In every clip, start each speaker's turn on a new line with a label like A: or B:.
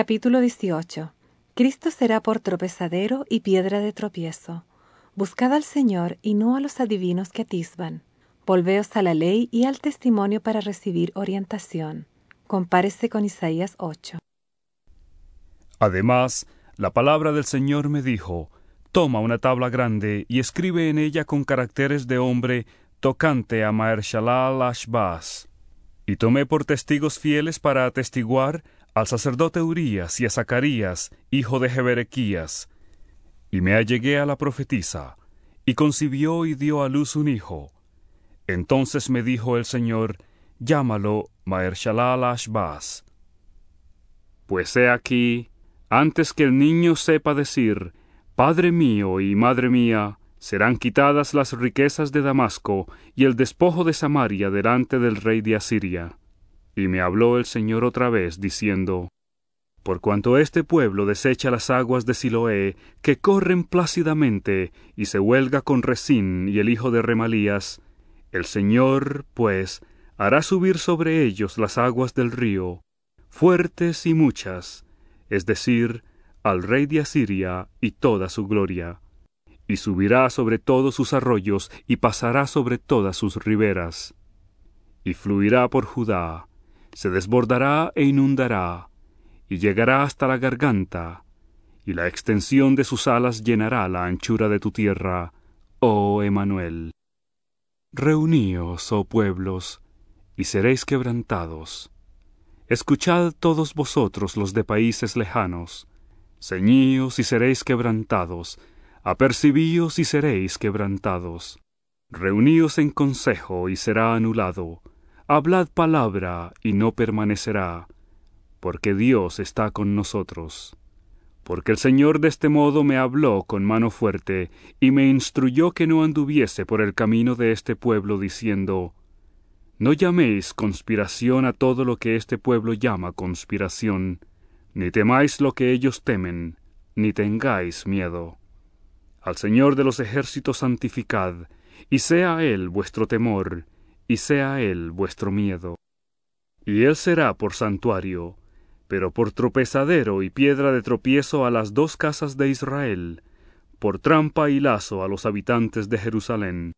A: Capítulo 18 Cristo será por tropezadero y piedra de tropiezo. Buscad al Señor y no a los adivinos que atisban. Volveos a la ley y al testimonio para recibir orientación. Compárese con Isaías 8.
B: Además, la palabra del Señor me dijo, Toma una tabla grande y escribe en ella con caracteres de hombre tocante a Mahershalal Ashbaz. Y tomé por testigos fieles para atestiguar al sacerdote Urías y a Zacarías, hijo de Jeberequías. Y me allegué a la profetisa, y concibió y dio a luz un hijo. Entonces me dijo el Señor, llámalo Mahershalal Ashbaz. Pues he aquí, antes que el niño sepa decir, Padre mío y Madre mía, serán quitadas las riquezas de Damasco y el despojo de Samaria delante del rey de Asiria. Y me habló el Señor otra vez, diciendo, Por cuanto este pueblo desecha las aguas de Siloé, que corren plácidamente, y se huelga con Resín y el hijo de Remalías, el Señor, pues, hará subir sobre ellos las aguas del río, fuertes y muchas, es decir, al rey de Asiria y toda su gloria, y subirá sobre todos sus arroyos y pasará sobre todas sus riberas, y fluirá por Judá, se desbordará e inundará, y llegará hasta la garganta, y la extensión de sus alas llenará la anchura de tu tierra, oh Emanuel. Reuníos, oh pueblos, y seréis quebrantados. Escuchad todos vosotros los de países lejanos, ceñíos y seréis quebrantados, apercibíos y seréis quebrantados. Reuníos en consejo y será anulado, hablad palabra y no permanecerá, porque Dios está con nosotros. Porque el Señor de este modo me habló con mano fuerte, y me instruyó que no anduviese por el camino de este pueblo, diciendo, No llaméis conspiración a todo lo que este pueblo llama conspiración, ni temáis lo que ellos temen, ni tengáis miedo. Al Señor de los ejércitos santificad, y sea Él vuestro temor, y sea él vuestro miedo. Y él será por santuario, pero por tropezadero y piedra de tropiezo a las dos casas de Israel, por trampa y lazo a los habitantes de Jerusalén.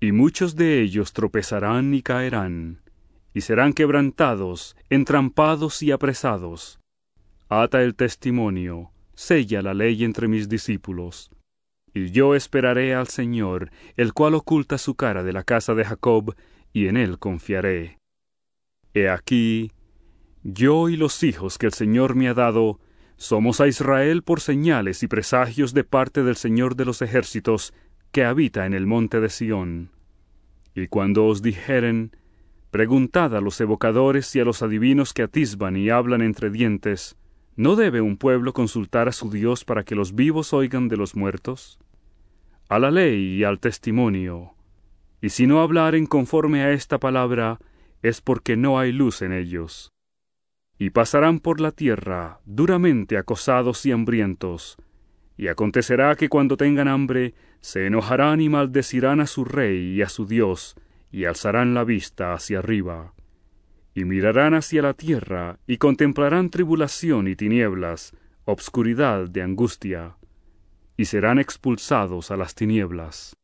B: Y muchos de ellos tropezarán y caerán, y serán quebrantados, entrampados y apresados. Ata el testimonio, sella la ley entre mis discípulos. Y yo esperaré al Señor, el cual oculta su cara de la casa de Jacob, y en él confiaré. He aquí, yo y los hijos que el Señor me ha dado, somos a Israel por señales y presagios de parte del Señor de los ejércitos, que habita en el monte de Sión. Y cuando os dijeren, preguntad a los evocadores y a los adivinos que atisban y hablan entre dientes, ¿no debe un pueblo consultar a su Dios para que los vivos oigan de los muertos? A la ley y al testimonio. Y si no hablaren conforme a esta palabra, es porque no hay luz en ellos. Y pasarán por la tierra duramente acosados y hambrientos, y acontecerá que cuando tengan hambre, se enojarán y maldecirán a su rey y a su Dios, y alzarán la vista hacia arriba. Y mirarán hacia la tierra, y contemplarán tribulación y tinieblas, obscuridad de angustia y serán expulsados a las tinieblas.